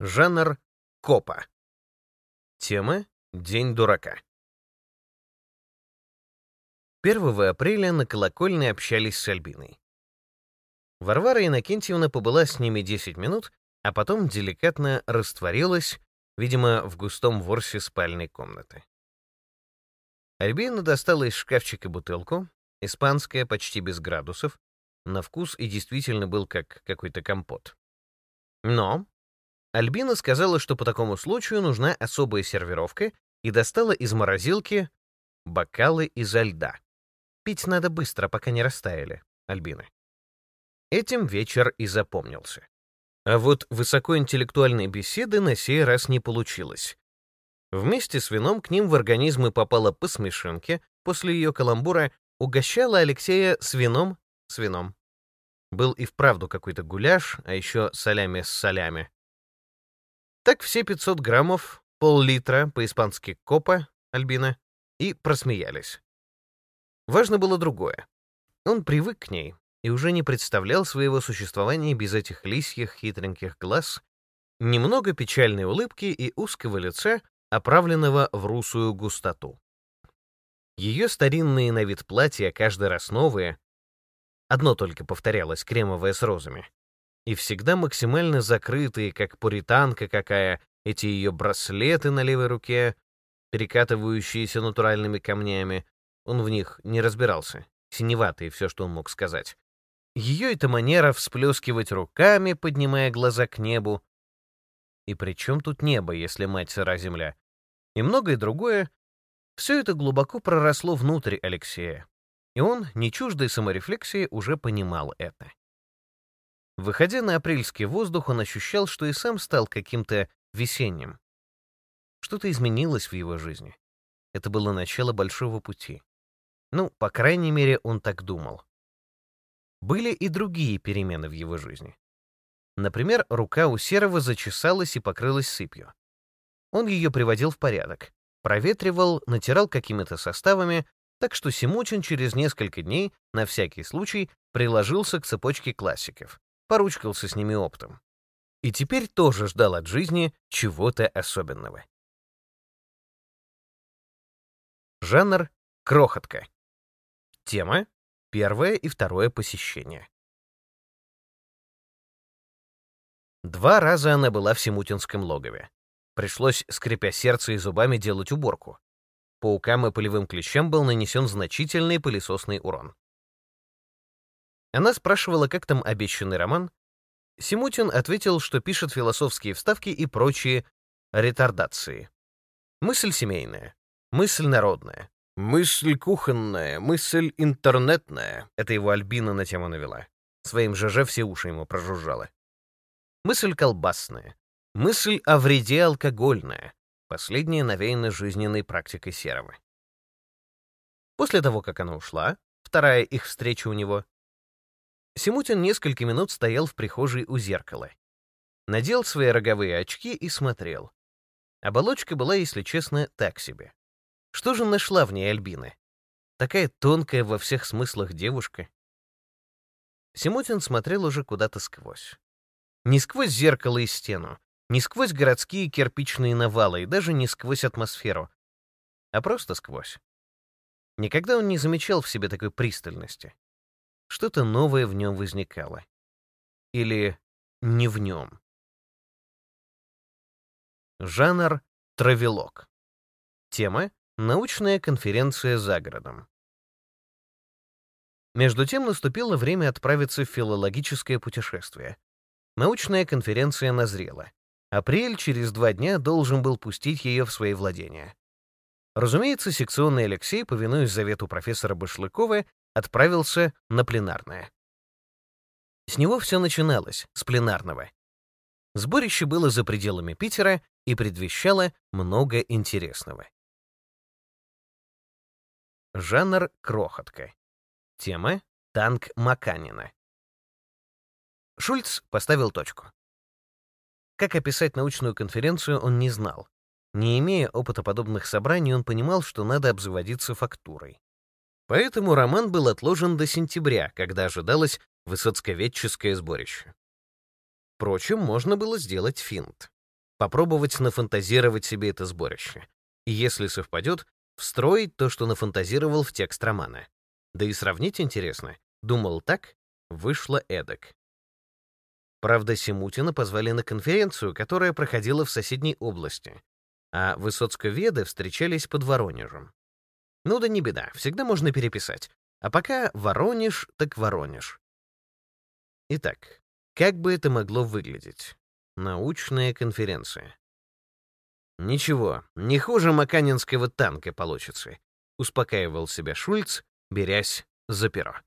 Жанр — копа. Тема — День дурака. 1 апреля на колокольне общались с Альбиной. Варвара Иннокентьевна побыла с ними 10 минут, а потом деликатно растворилась, видимо, в густом ворсе спальной комнаты. Альбина достала из шкафчика бутылку, испанская, почти без градусов, на вкус и действительно был как какой-то компот. Но Альбина сказала, что по такому случаю нужна особая сервировка, и достала из морозилки бокалы изо льда. Пить надо быстро, пока не растаяли, Альбина. Этим вечер и запомнился. А вот высокоинтеллектуальной беседы на сей раз не получилось. Вместе с вином к ним в организмы попала по смешинке, после ее каламбура угощала Алексея с вином, с вином. Был и вправду какой-то гуляш, а еще солями с солями. Так все 500 граммов, пол-литра, по-испански копа, Альбина, и просмеялись. Важно было другое. Он привык к ней и уже не представлял своего существования без этих лисьих хитреньких глаз, немного печальной улыбки и узкого лица, оправленного в русую густоту. Ее старинные на вид платья, каждый раз новые, одно только повторялось, кремовое с розами, и всегда максимально закрытые, как пуританка какая, эти ее браслеты на левой руке, перекатывающиеся натуральными камнями, он в них не разбирался, синеватые все, что он мог сказать. Ее эта манера всплескивать руками, поднимая глаза к небу, и при чем тут небо, если мать сыра земля? И многое другое. Все это глубоко проросло внутрь Алексея. И он, не чуждой саморефлексии, уже понимал это. Выходя на апрельский воздух, он ощущал, что и сам стал каким-то весенним. Что-то изменилось в его жизни. Это было начало большого пути. Ну, по крайней мере, он так думал. Были и другие перемены в его жизни. Например, рука у Серого зачесалась и покрылась сыпью. Он ее приводил в порядок, проветривал, натирал какими-то составами, так что Симутин через несколько дней, на всякий случай, приложился к цепочке классиков, поручкался с ними оптом. И теперь тоже ждал от жизни чего-то особенного. Жанр — крохотка. Тема — первое и второе посещение. Два раза она была в Симутинском логове. Пришлось, скрипя сердце и зубами, делать уборку. Паукам и полевым клещам был нанесен значительный пылесосный урон. Она спрашивала, как там обещанный роман. Симутин ответил, что пишет философские вставки и прочие ретардации. Мысль семейная, мысль народная, мысль кухонная, мысль интернетная. Это его Альбина на тему навела. Своим ЖЖ все уши ему прожужжала. Мысль колбасная. Мысль о вреде алкогольная. Последняя навеяна жизненной практикой Серого. После того, как она ушла, вторая их встреча у него, Симутин несколько минут стоял в прихожей у зеркала. Надел свои роговые очки и смотрел. Оболочка была, если честно, так себе. Что же нашла в ней Альбина? Такая тонкая во всех смыслах девушка. Симутин смотрел уже куда-то сквозь. Не сквозь зеркало и стену, не сквозь городские кирпичные навалы и даже не сквозь атмосферу, а просто сквозь. Никогда он не замечал в себе такой пристальности. Что-то новое в нем возникало. Или не в нем. Жанр — травелок. Тема — научная конференция за городом. Между тем наступило время отправиться в филологическое путешествие. Научная конференция назрела. Апрель через два дня должен был пустить ее в свои владения. Разумеется, секционный Алексей, повинуясь завету профессора Башлыкова, отправился на пленарное. С него все начиналось, с пленарного. Сборище было за пределами Питера и предвещало много интересного. Жанр — крохотка. Тема — танк Маканина. Шульц поставил точку. Как описать научную конференцию, он не знал. Не имея опыта подобных собраний, он понимал, что надо обзаводиться фактурой. Поэтому роман был отложен до сентября, когда ожидалось высоцковедческое сборище. Впрочем, можно было сделать финт. попробовать нафантазировать себе это сборище. И если совпадет, встроить то, что нафантазировал в текст романа. Да и сравнить интересно. Думал так, вышло эдак. Правда, Симутина позвали на конференцию, которая проходила в соседней области, а высоцковеды встречались под Воронежем. Ну да не беда, всегда можно переписать. А пока Воронеж, так Воронеж. Итак, как бы это могло выглядеть? Научная конференция. Ничего, не хуже маканинского танка получится, успокаивал себя Шульц, берясь за перо.